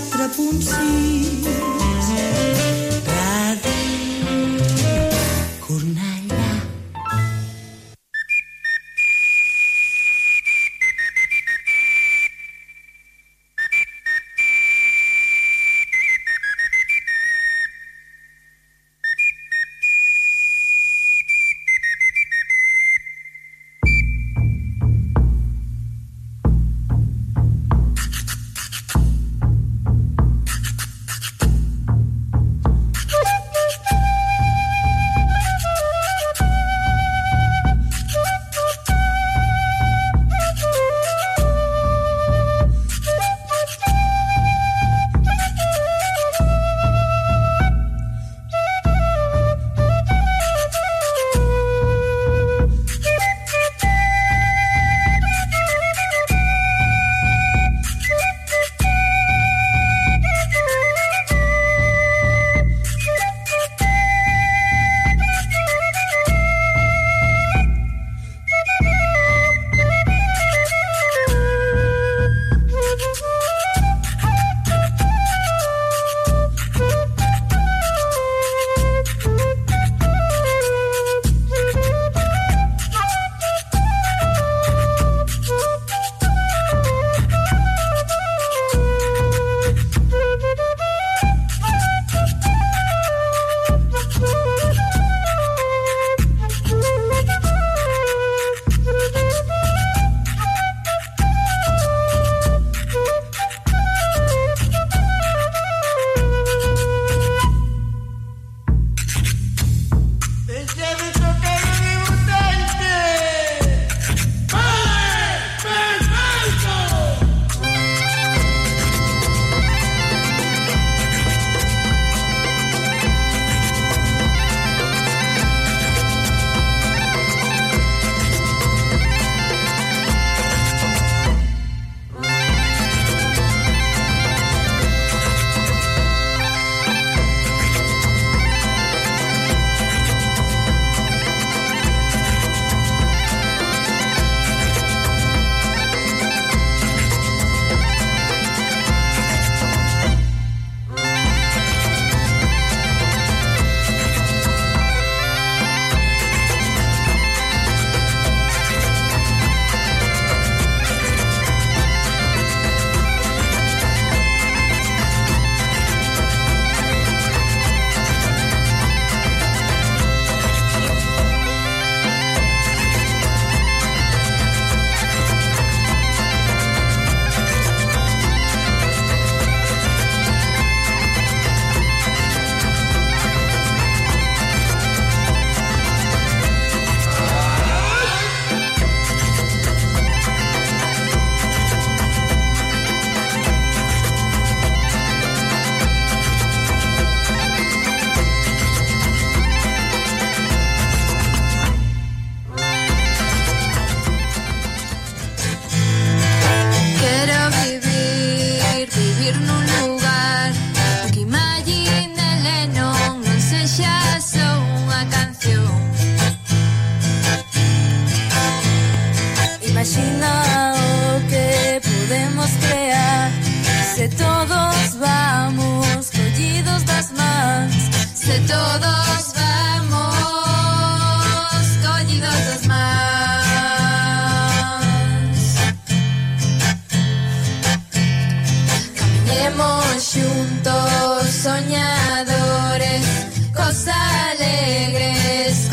4.6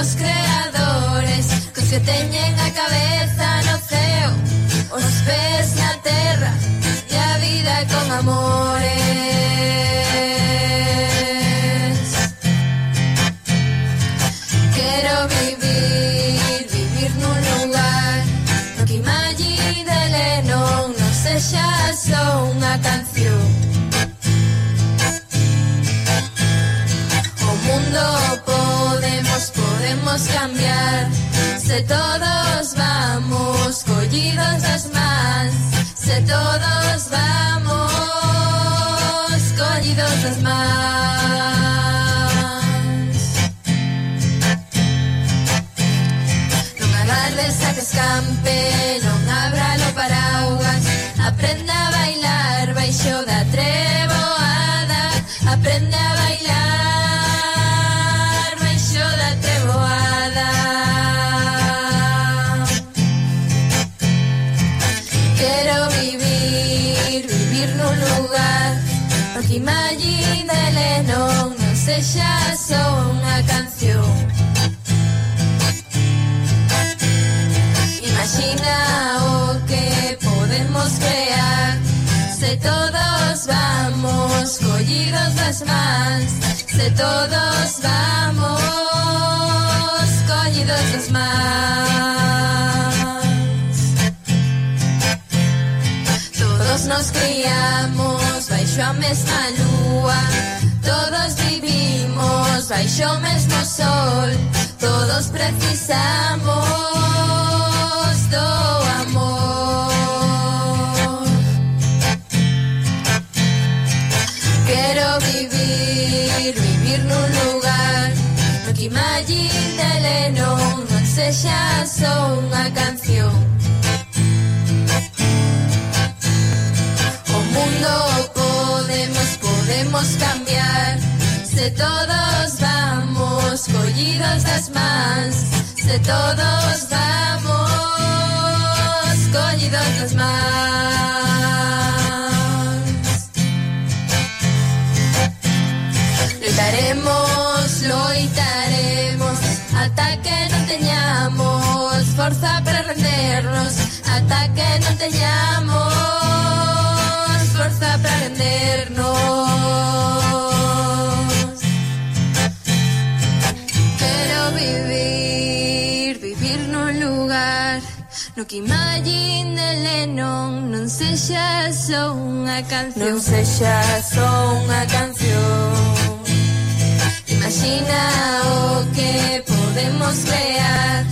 cos creadores Cos que teñen a cabeza no ceo Os pés na terra E a vida con amores. lugar. Rock Imagine de Non sexa só unha canción. Imagina o que podemos crear. Se todos vamos collidos das mans Se todos vamos collidos das mans Todos nos criamos baixo a mesma lúa Todos vivimos baixo o mesmo sol. Todos precisamos do amor. Quero vivir, vivir nun lugar. No que imagine non, non sexa só unha canción todos vamos collidos das mans Se todos vamos collidos das mans Loitaremos, loitaremos Ata que non teñamos forza para rendernos Ata que non teñamos forza para rendernos No que imagine non, non sexa só unha canción. Non sexa só unha canción. Imagina o que podemos crear.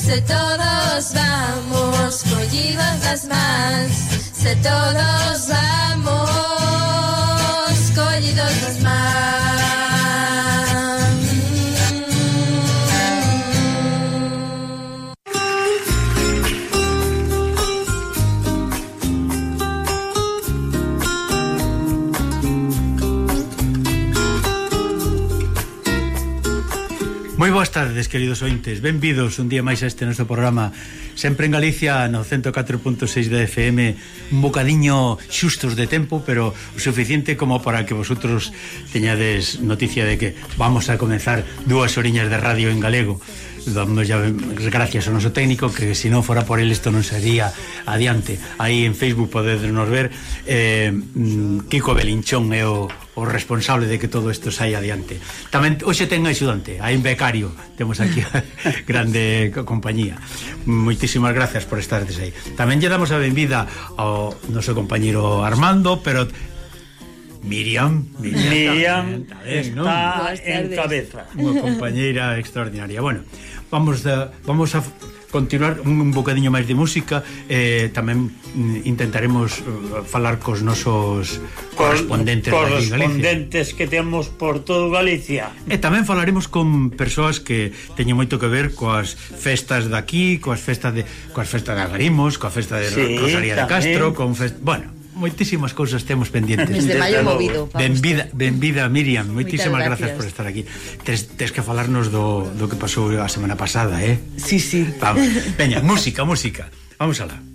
Se todos vamos collidos das mans. Se todos vamos collidos das mans. boas tardes, queridos ointes. Benvidos un día máis a este noso programa Sempre en Galicia no 104.6 de FM Un bocadiño xustos de tempo Pero o suficiente como para que vosotros teñades noticia de que Vamos a comenzar dúas oriñas de radio en galego. Damos ya gracias ao noso técnico que se non fora por el isto non sería adiante. Aí en Facebook podedes nos ver eh, mm, Kiko Belinchón é o, o responsable de que todo isto saia adiante. Tamén hoxe ten axudante, hai un becario, temos aquí a grande compañía. Moitísimas gracias por estardes aí. Tamén lle damos a benvida ao noso compañeiro Armando, pero Miriam, Miriam, Miriam tamén, tamén, está en cabeza. Unha compañeira extraordinaria. Bueno, vamos a, vamos a continuar un bocadiño máis de música e mm, eh, tamén intentaremos falar cos nosos correspondentes Cor correspondentes que temos por todo Galicia e tamén falaremos con persoas que teñen moito que ver coas festas daqui coas festas de coas festas de Agarimos coa festa de sí, Rosalía tamén. de Castro con fest... bueno moitísimas cousas temos pendientes. Desde maio movido. Benvida, benvida Miriam, moitísimas gracias. gracias por estar aquí. Tes, tes que falarnos do, do que pasou a semana pasada, eh? Sí, sí. Vamos, veña, música, música. Vamos alá.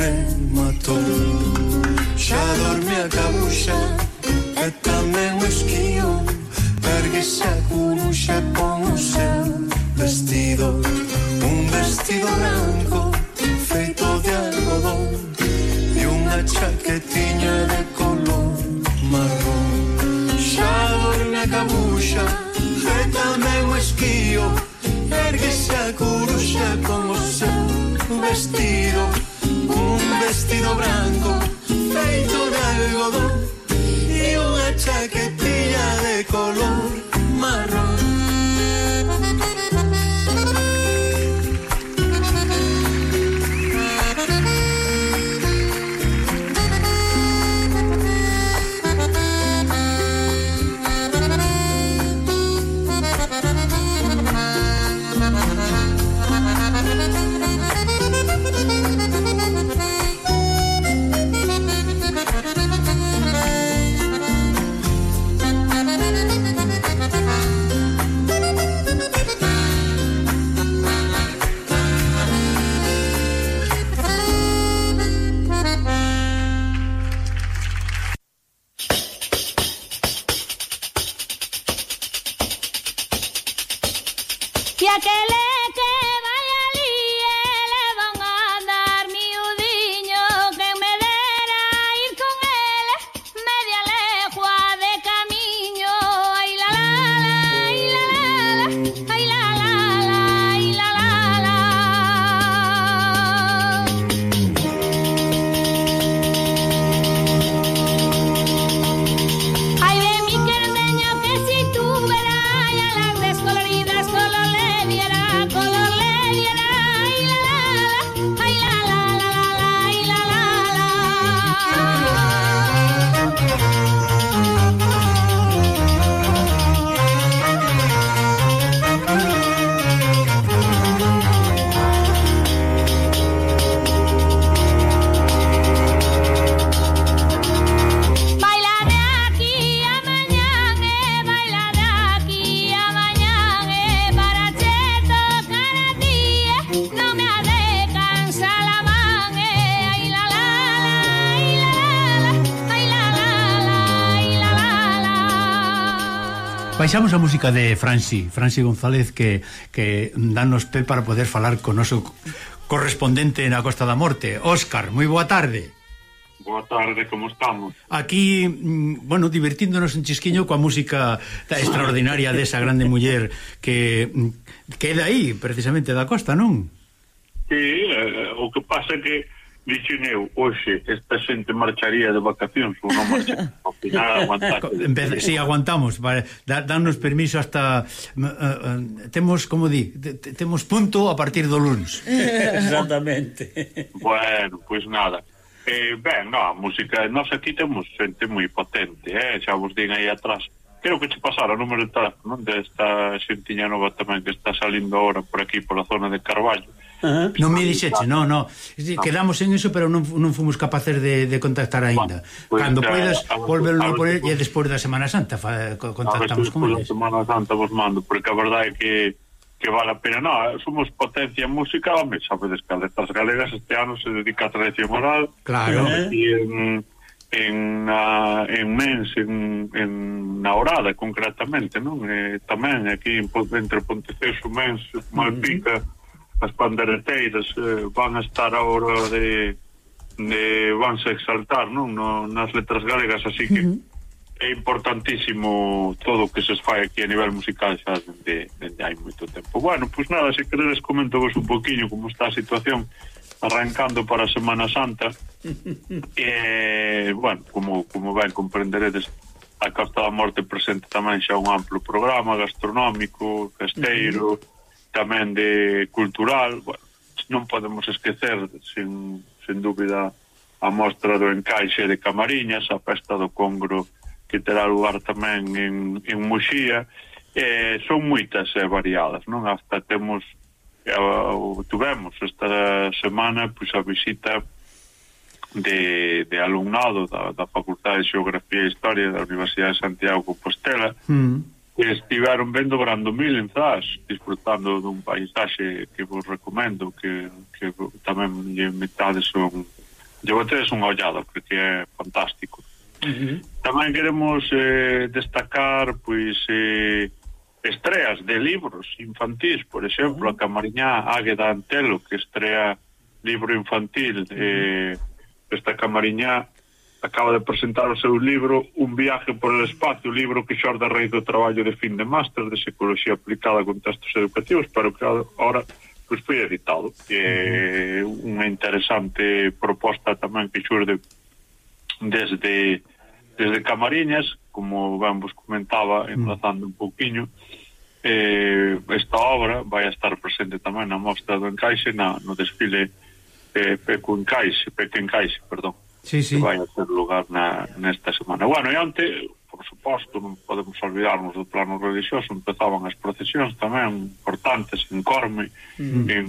rematou Xa dorme a cabuxa e tamén o esquío Erguese a curuxa con o seu vestido Un vestido branco feito de algodón E unha chaquetiña de color marrón. Xa dorme a cabuxa e tamén o esquío Erguese a curuxa con o seu vestido vestido branco feito de algodón e unha chaquetilla de color marrón. baixamos a música de Franci, Franci González que, que danos pé para poder falar con noso correspondente na Costa da Morte, Óscar, moi boa tarde. Boa tarde, como estamos? Aquí, mm, bueno, divertíndonos un chisquiño coa música extraordinaria desa grande muller que queda aí, precisamente da costa, non? Sí, eh, o que pasa que dixen eu, hoxe, esta xente marcharía de vacacións ou non marcharía, ao final aguantamos. Si, aguantamos, vale, danos permiso hasta, uh, uh, temos, como di, temos punto a partir do lunes. Exactamente. Bueno, pois pues nada. Eh, ben, no, a música, nós aquí temos xente moi potente, eh, xa vos din aí atrás, creo que che pasara o número de teléfono desta xentiña nova tamén que está salindo agora por aquí pola zona de Carballo Uh -huh. Non me dixeche, non, non. No. Quedamos en eso, pero non, non fomos capaces de, de contactar aínda. Bueno, pues, Cando poidas volverlo a poner, e despois da Semana Santa fa, contactamos con eles. Semana Santa vos mando, porque a verdade é que que vale a pena, no, somos potencia musical, me sabedes que as galegas este ano se dedica a tradición oral claro, eh? en, en, a, en Mens, en, en na Orada concretamente, non? E, tamén aquí en, entre Ponteceso, Mens, Malpica uh -huh as pandereteiras eh, van a estar agora de, de vanse exaltar non? No, nas letras galegas así que uh -huh. é importantísimo todo o que se fai aquí a nivel musical xa dende, dende hai moito tempo. Bueno, pois pues nada, se queredes comento vos un poquinho como está a situación arrancando para a Semana Santa. E, bueno, como, como ben comprenderedes a Costa da Morte presente tamén xa un amplo programa gastronómico, festeiro uh -huh tamén de cultural, bueno, non podemos esquecer, sen, sen dúbida, a mostra do encaixe de Camariñas, a festa do Congro que terá lugar tamén en, en Muxía, eh, son moitas e eh, variadas, non? Hasta temos, eh, tuvemos esta semana pois, a visita de, de alumnado da, da Facultade de Xeografía e Historia da Universidade de Santiago Compostela, mm que estiveron vendo Brandomil en Zas, disfrutando dun paisaxe que vos recomendo, que, que tamén lle metades un... Lle tres unha ollada, porque é fantástico. Uh -huh. Tamén queremos eh, destacar, pois, eh, estreas de libros infantís, por exemplo, a Camariñá Águeda Antelo, que estrea libro infantil, eh, esta Camariñá acaba de presentar o seu libro Un viaje por el espacio, libro que xorde rei do traballo de fin de máster de psicología aplicada a contextos educativos, pero que ahora pois, pues, foi editado. É unha interesante proposta tamén que xurde desde desde Camariñas, como ben vos comentaba, enlazando un pouquiño, eh, esta obra vai estar presente tamén na mostra do Encaixe, na, no desfile eh, Peco Encaixe, Peque Encaixe, perdón, sí, sí. que vai a ter lugar na, nesta semana. Bueno, e ante, por suposto, non podemos olvidarnos do plano religioso, empezaban as procesións tamén importantes en Corme, mm. en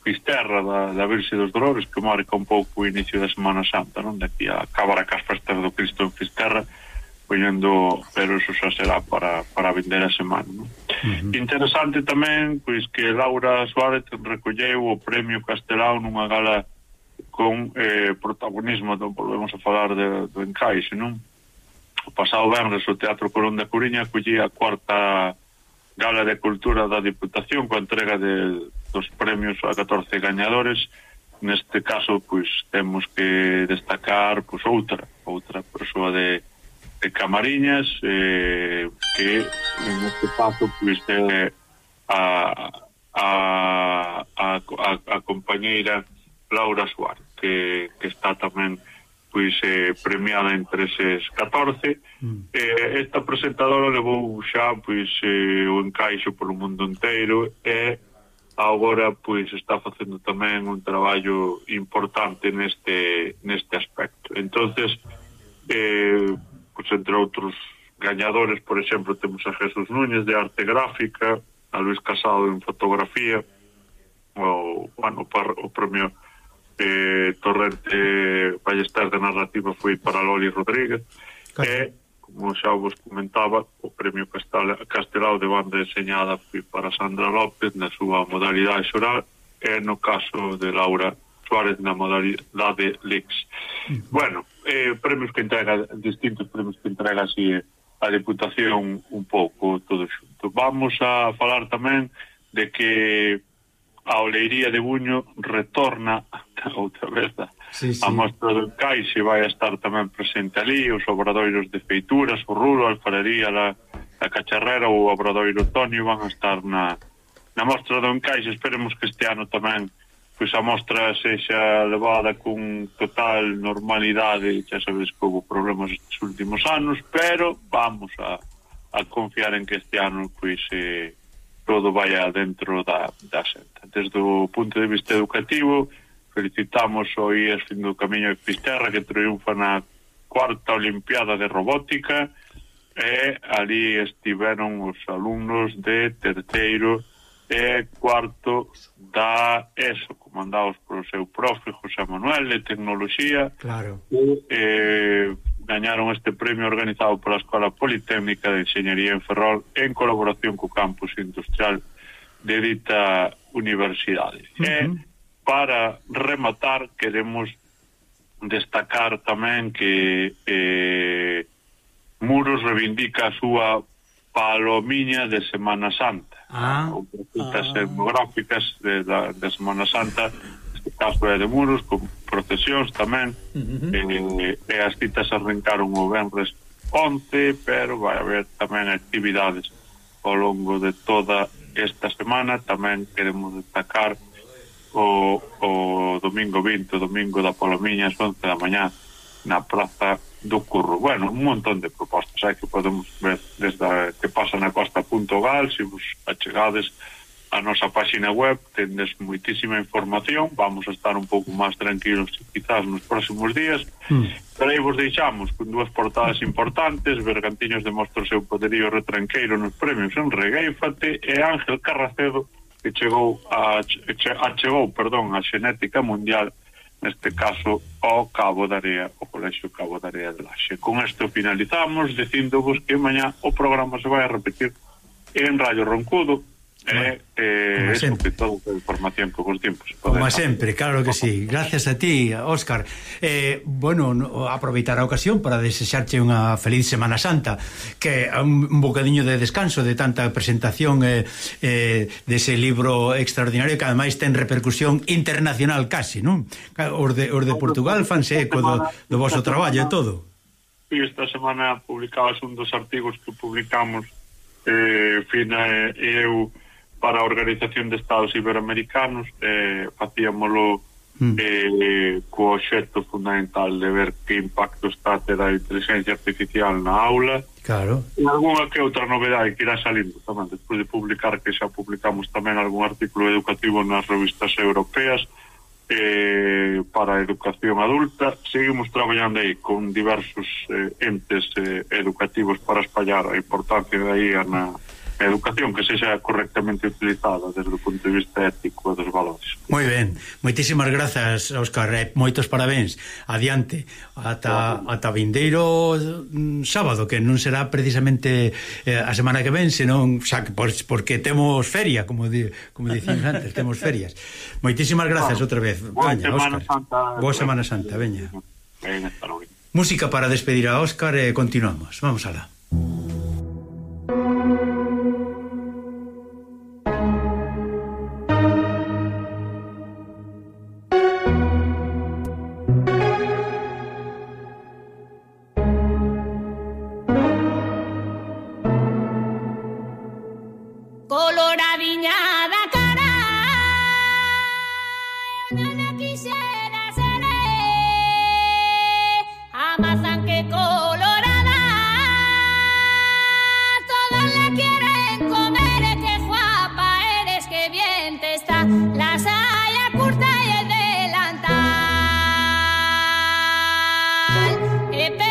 Pisterra da, da Virxe dos Dolores, que marca un pouco o inicio da Semana Santa, non? De aquí a acabar as festas do Cristo en Pisterra, poñendo, pero eso xa será para, para vender a semana, non? Interesante tamén, pois, que Laura Suárez recolleu o premio Castelao nunha gala con eh, protagonismo, do, volvemos a falar de, do encaixe, non? O pasado venres o Teatro Colón da Coruña collía a cuarta gala de cultura da Diputación coa entrega de, dos premios a 14 gañadores neste caso pois temos que destacar pois outra outra persoa de, de Camariñas eh, que neste caso pois é a a, a, a, a compañeira Laura Suárez que, que está tamén pois eh, premiada entre eses 14 mm. eh, esta presentadora levou xa pois eh, o encaixo polo mundo inteiro e agora pois está facendo tamén un traballo importante neste neste aspecto entonces eh, pois entre outros gañadores por exemplo temos a Jesús Núñez de arte gráfica a Luis Casado en fotografía o, bueno, par, o premio eh, Torrente Ballester de narrativa foi para Loli Rodríguez claro. e, como xa vos comentaba, o premio Castelao de banda deseñada foi para Sandra López na súa modalidade xoral e no caso de Laura Suárez na modalidade Lix Uh -huh. Bueno, eh, premios que entrega, distintos premios que entrega así eh, a Deputación un pouco todo xunto. Vamos a falar tamén de que a Oleiría de Buño retorna outra vez a, sí, sí. a Mostra do Caixe vai estar tamén presente ali os obradoiros de feituras, o Rulo, a Alfarería, a, a Cacharrera ou o obradoiro Tonio van a estar na, na Mostra do Caixe esperemos que este ano tamén pois a mostra sexa levada con total normalidade, xa sabes que houve problemas estes últimos anos, pero vamos a, a confiar en que este ano pois eh, todo vaya dentro da, da xente. Desde o punto de vista educativo, felicitamos o IES fin do camiño de Fisterra que triunfa na cuarta Olimpiada de Robótica e ali estiveron os alumnos de terceiro e cuarto da ESO, comandados polo seu profe José Manuel de Tecnoloxía claro. e eh, gañaron este premio organizado pola Escola Politécnica de Enxeñería en Ferrol en colaboración co Campus Industrial de dita universidade. Uh -huh. E para rematar queremos destacar tamén que eh, Muros reivindica a súa palomiña de Semana Santa. Ah, ou consultas ah. etnográficas de, da, de Semana Santa Pascua de Muros, con procesións tamén, uh -huh. e, e as citas arrancaron o Benres 11, pero vai haber tamén actividades ao longo de toda esta semana. Tamén queremos destacar o, o domingo 20, o domingo da Polomiña, as 11 da mañá, na Praza do Curro. Bueno, un montón de propostas, hai que podemos ver desde que pasa na costa.gal, se vos achegades, a nosa páxina web tendes moitísima información, vamos a estar un pouco máis tranquilos quizás nos próximos días, mm. pero aí vos deixamos con dúas portadas importantes, Bergantiños demostra o seu poderío retranqueiro nos premios en Regueifate e Ángel Carracedo que chegou a, a chegou, perdón, a xenética mundial neste caso ao Cabo da Area, ao Colexio Cabo da Area de Laxe. Con isto finalizamos, dicíndovos que mañá o programa se vai a repetir en Radio Roncudo é eh, eh eso que todo a información con os tiempos. Como sempre, claro que sí. Gracias a ti, Óscar. Eh, bueno, aproveitar a ocasión para desexarche unha feliz Semana Santa, que un bocadiño de descanso de tanta presentación eh, eh, dese libro extraordinario que ademais ten repercusión internacional casi, non? Os de, os de Portugal fanse eco do, do vosso traballo e todo. E esta semana publicabas un dos artigos que publicamos eh, Fina e eu para a Organización de Estados Iberoamericanos eh, facíamolo mm. eh, co xeto fundamental de ver que impacto está a ter a inteligencia artificial na aula claro. e alguna que outra novedade que irá salindo tamén despois de publicar que xa publicamos tamén algún artículo educativo nas revistas europeas eh, para a educación adulta seguimos traballando aí con diversos eh, entes eh, educativos para espallar a importancia da IA na, a educación que sexa correctamente utilizada desde o punto de vista ético e dos valores. Moi ben, moitísimas grazas, Óscar, e moitos parabéns. Adiante, ata, ata vindeiro mm, sábado, que non será precisamente eh, a semana que ven, senón xa, porque temos feria, como, di, como dicimos antes, temos ferias. Moitísimas grazas bueno, outra vez, Boa Veña, Óscar. Boa Semana Santa, veña. Música para despedir a Óscar e continuamos. Vamos alá. It